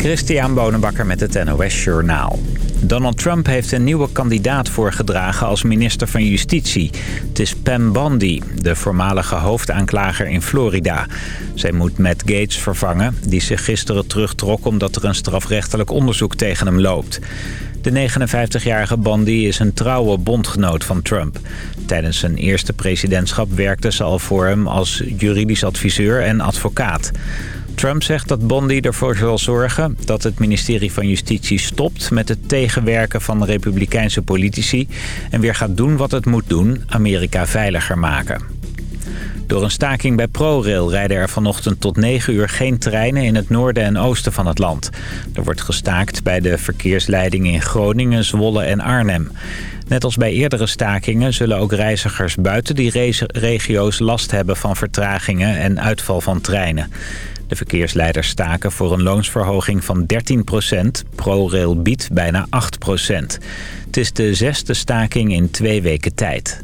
Christian Bonenbakker met het NOS Journaal. Donald Trump heeft een nieuwe kandidaat voorgedragen als minister van Justitie. Het is Pam Bondi, de voormalige hoofdaanklager in Florida. Zij moet Matt Gates vervangen, die zich gisteren terugtrok... omdat er een strafrechtelijk onderzoek tegen hem loopt. De 59-jarige Bondi is een trouwe bondgenoot van Trump. Tijdens zijn eerste presidentschap werkte ze al voor hem als juridisch adviseur en advocaat. Trump zegt dat Bondi ervoor zal zorgen dat het ministerie van Justitie stopt met het tegenwerken van republikeinse politici en weer gaat doen wat het moet doen, Amerika veiliger maken. Door een staking bij ProRail rijden er vanochtend tot 9 uur geen treinen in het noorden en oosten van het land. Er wordt gestaakt bij de verkeersleidingen in Groningen, Zwolle en Arnhem. Net als bij eerdere stakingen zullen ook reizigers buiten die regio's last hebben van vertragingen en uitval van treinen. De verkeersleiders staken voor een loonsverhoging van 13% ProRail biedt bijna 8% Het is de zesde staking in twee weken tijd.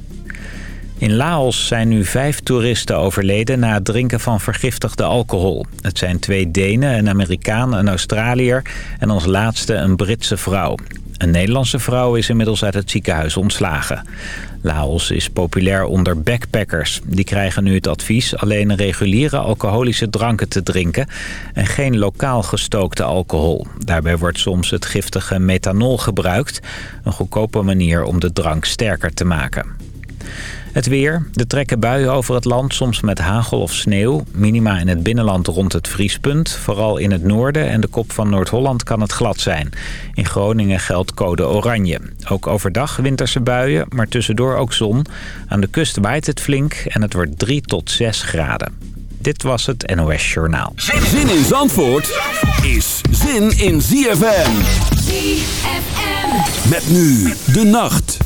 In Laos zijn nu vijf toeristen overleden na het drinken van vergiftigde alcohol. Het zijn twee Denen, een Amerikaan, een Australiër en als laatste een Britse vrouw. Een Nederlandse vrouw is inmiddels uit het ziekenhuis ontslagen. Laos is populair onder backpackers. Die krijgen nu het advies alleen reguliere alcoholische dranken te drinken... en geen lokaal gestookte alcohol. Daarbij wordt soms het giftige methanol gebruikt. Een goedkope manier om de drank sterker te maken. Het weer. De trekken buien over het land, soms met hagel of sneeuw. Minima in het binnenland rond het vriespunt. Vooral in het noorden en de kop van Noord-Holland kan het glad zijn. In Groningen geldt code oranje. Ook overdag winterse buien, maar tussendoor ook zon. Aan de kust waait het flink en het wordt 3 tot 6 graden. Dit was het NOS Journaal. Zin in Zandvoort is zin in ZFM. ZFM. Met nu de nacht.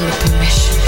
the permission.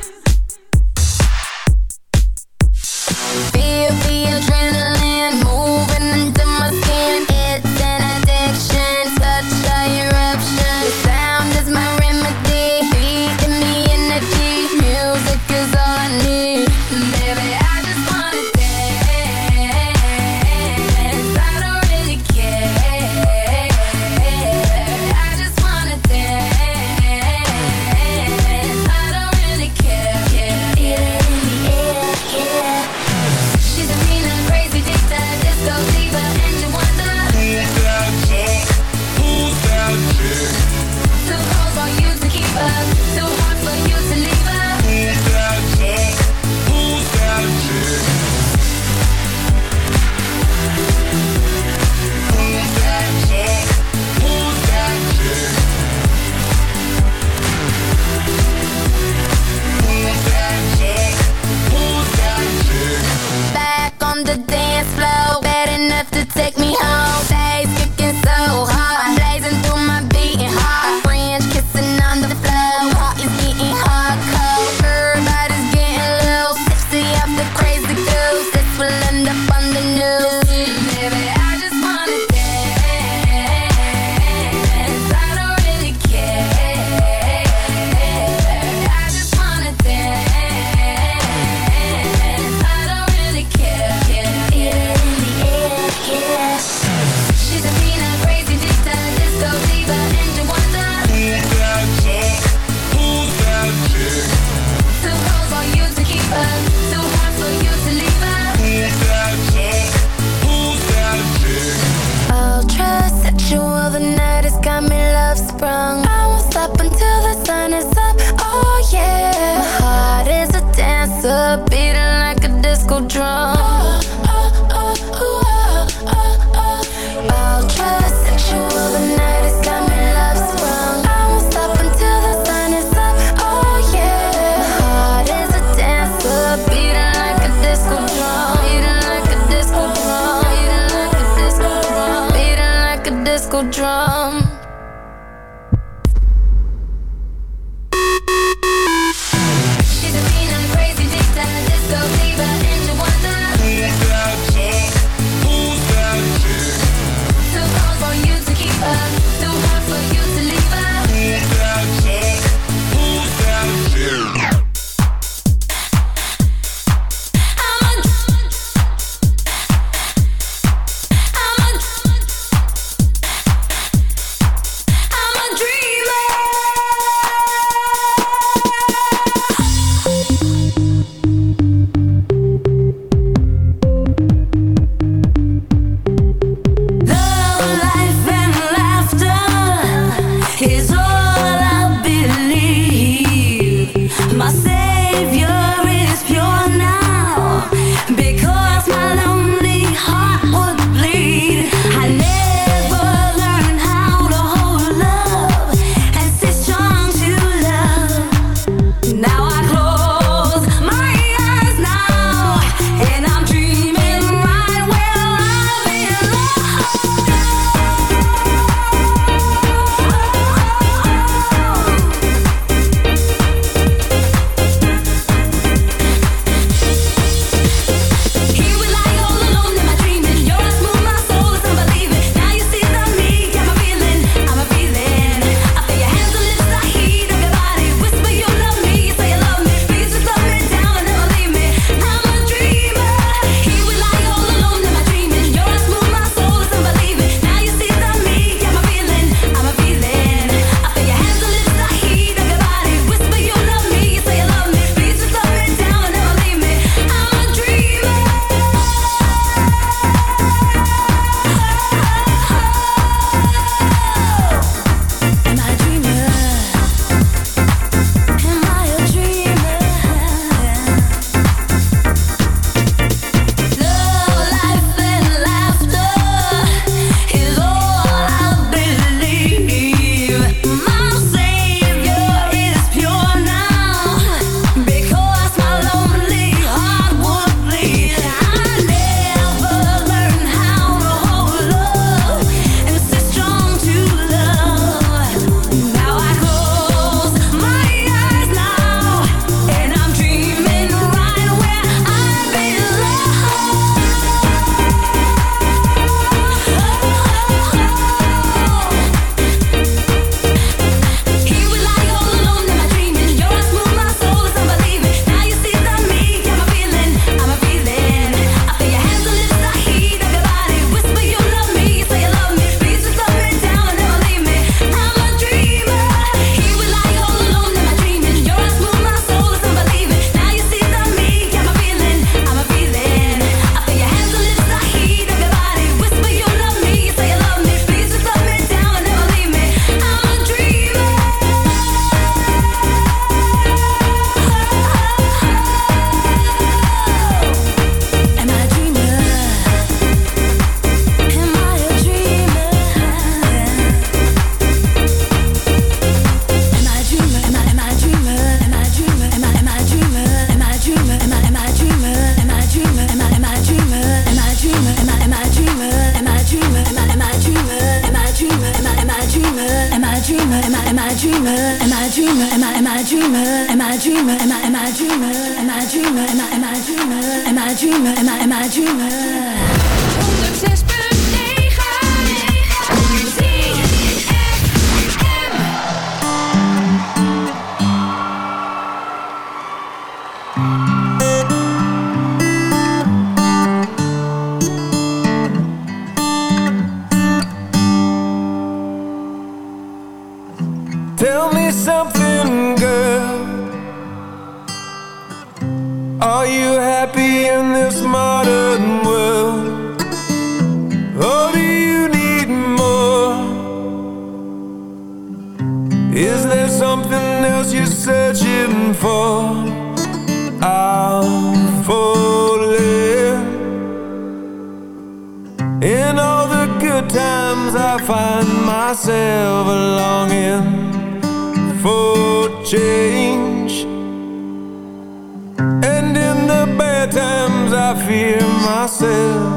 I fear myself.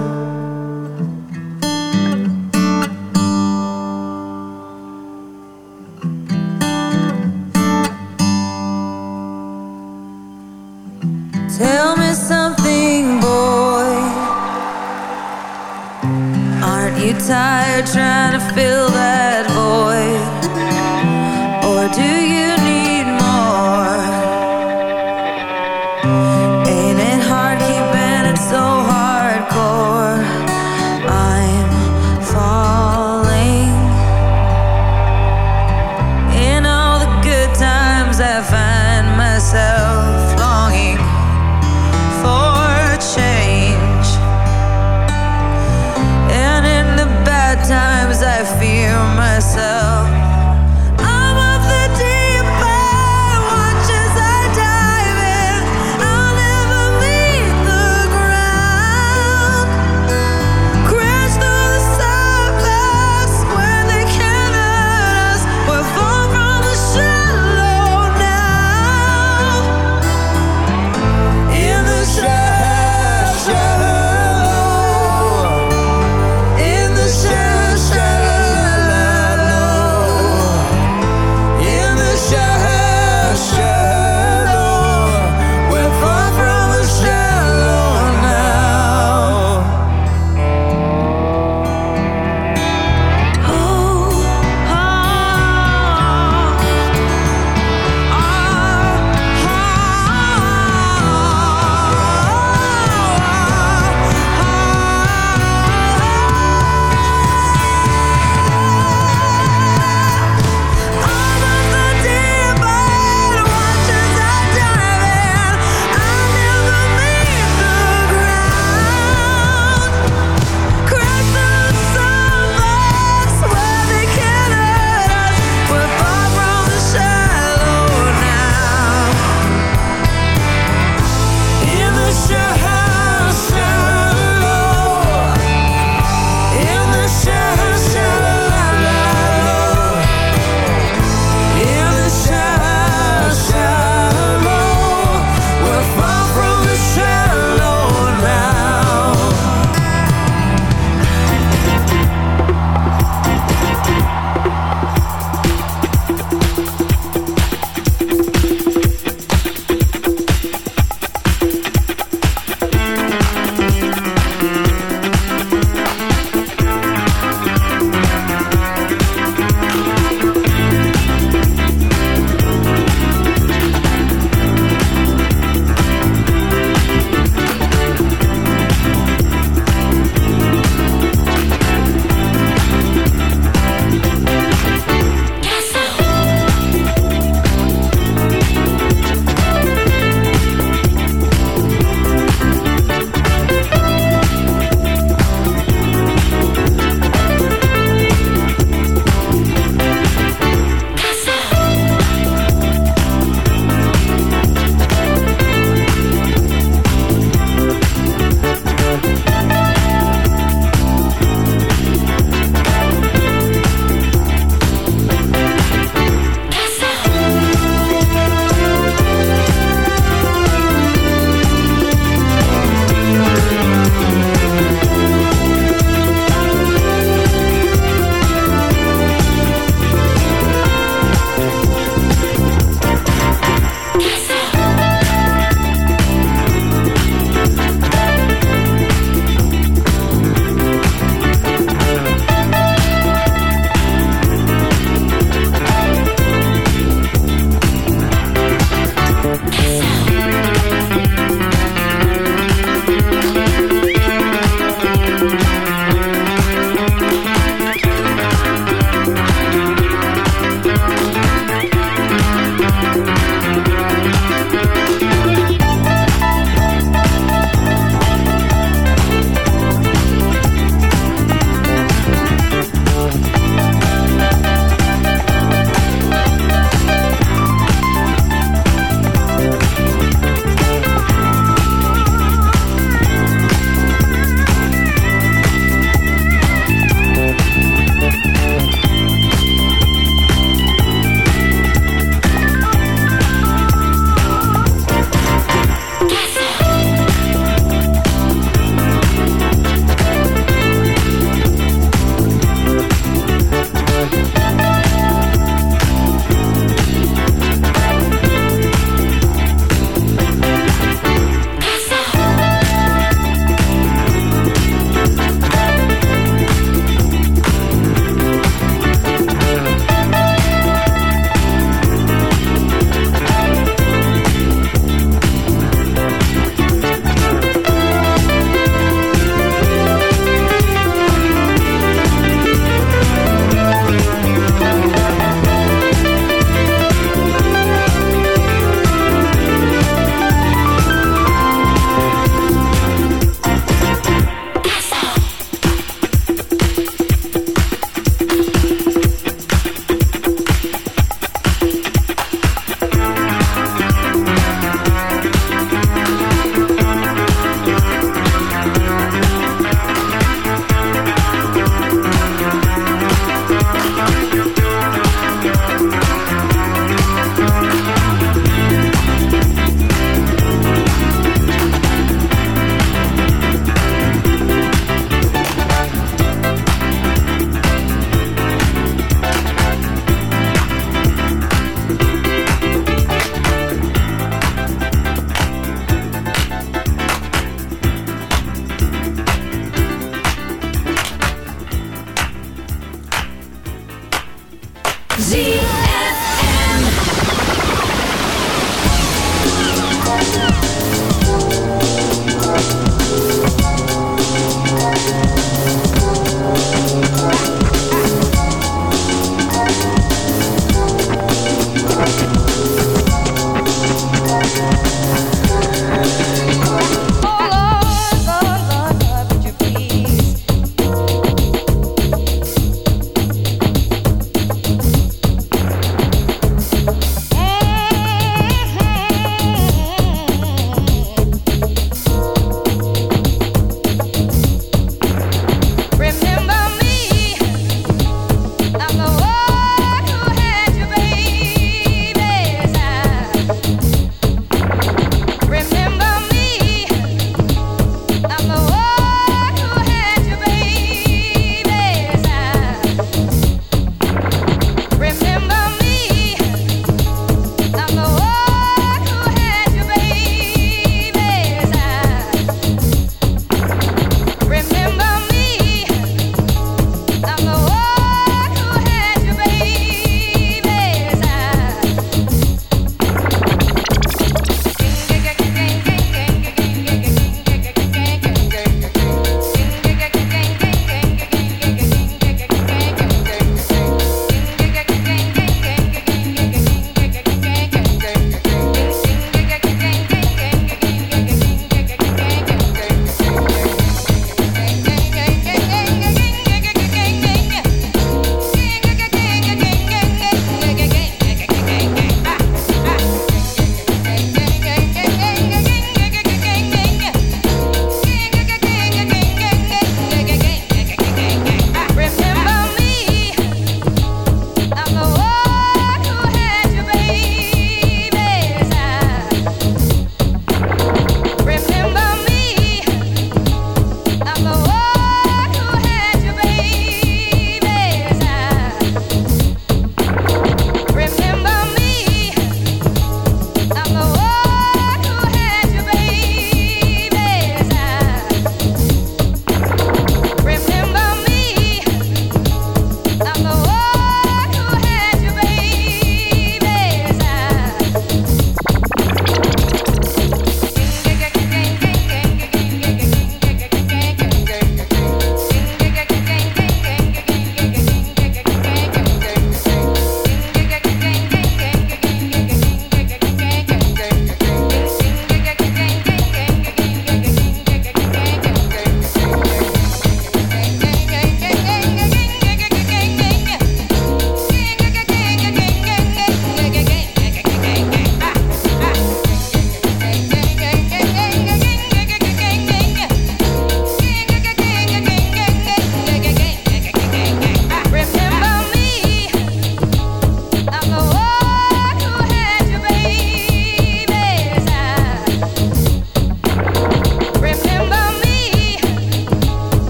Tell me something, boy. Aren't you tired trying to fill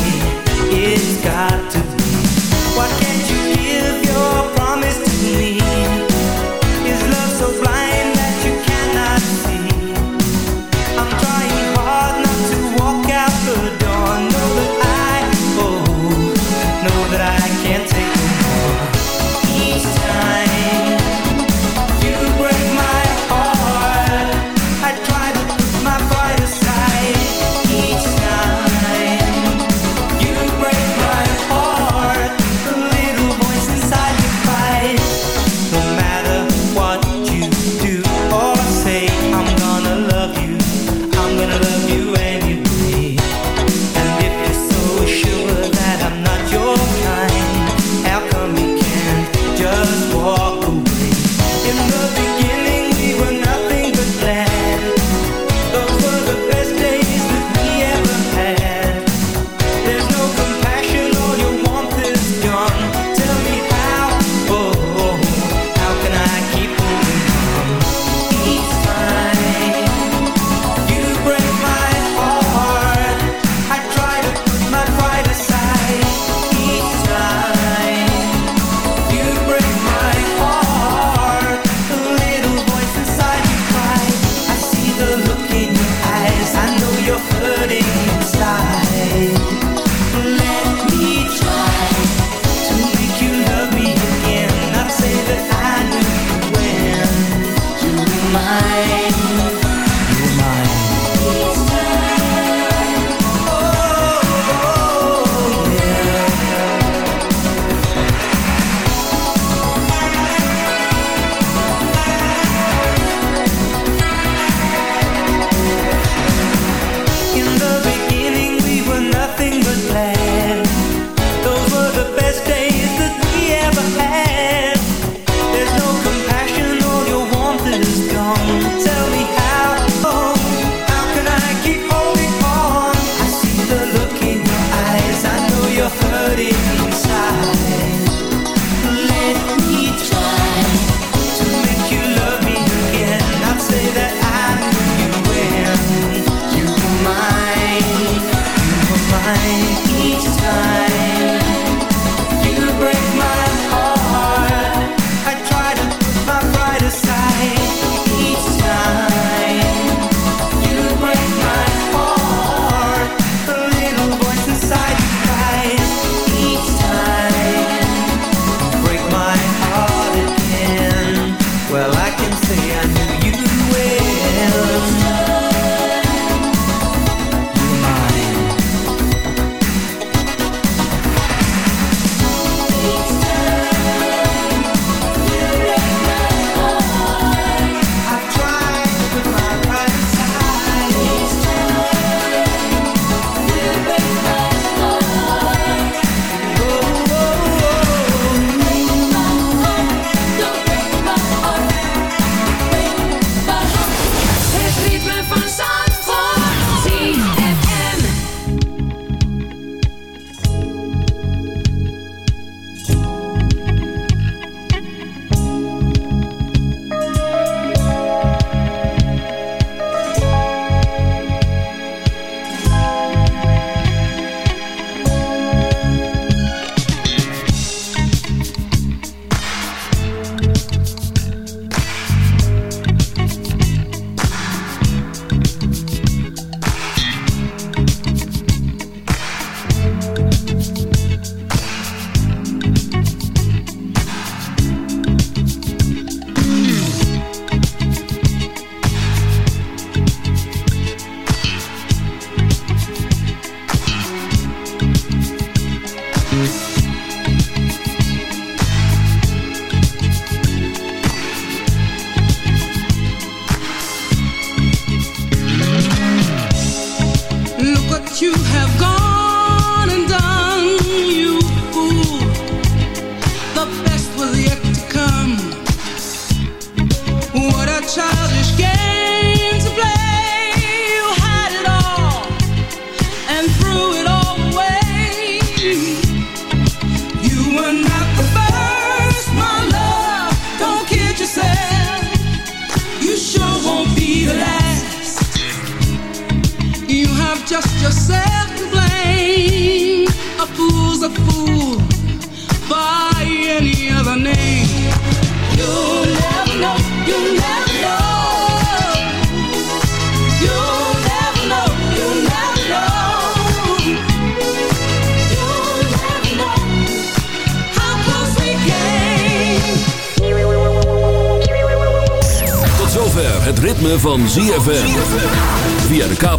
me.